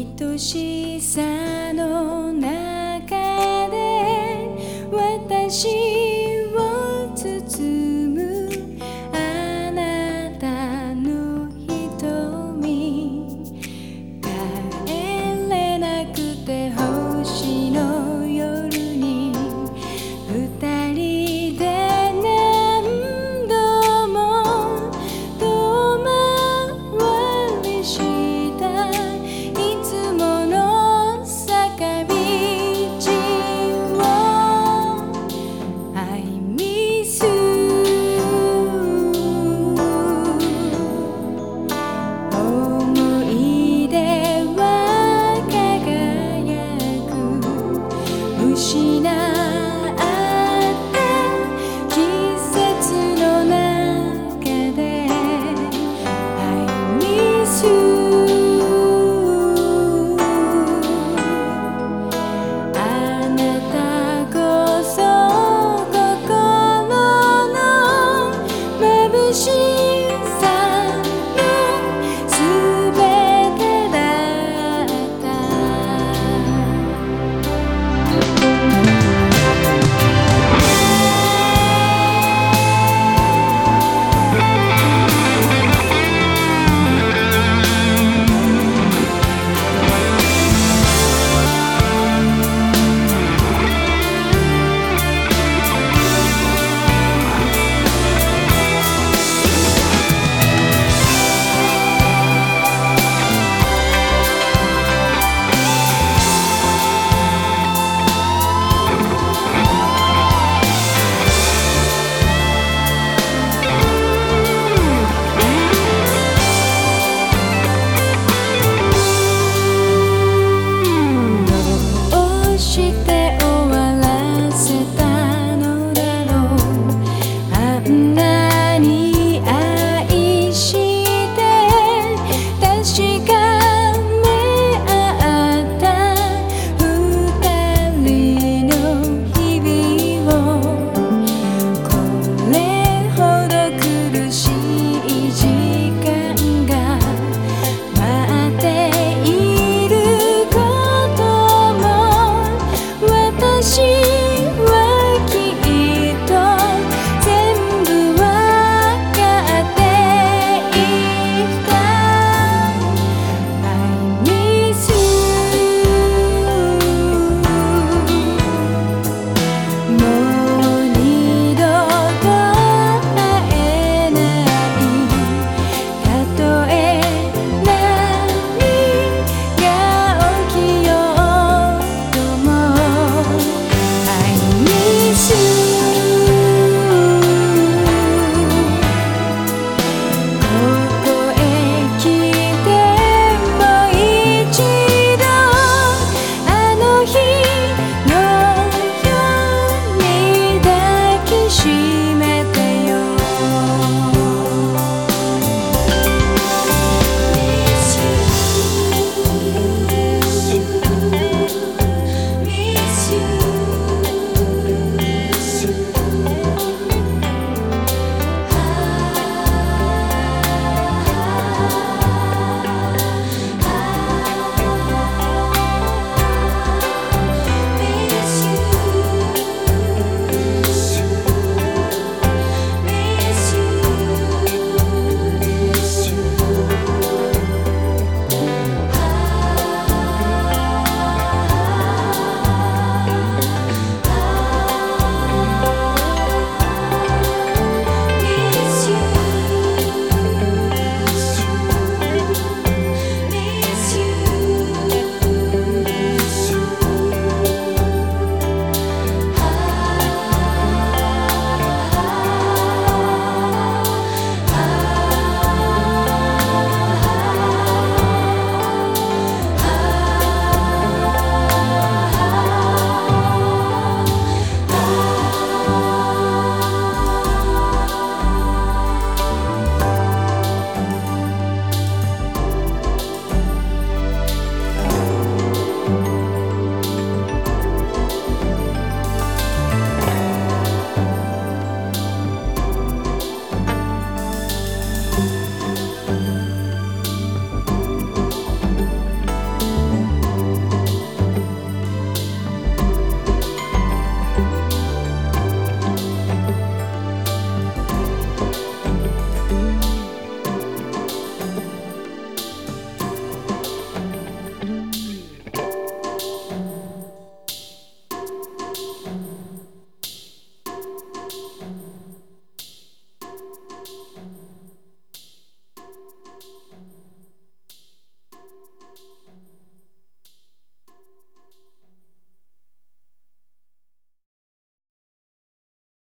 愛しさの中失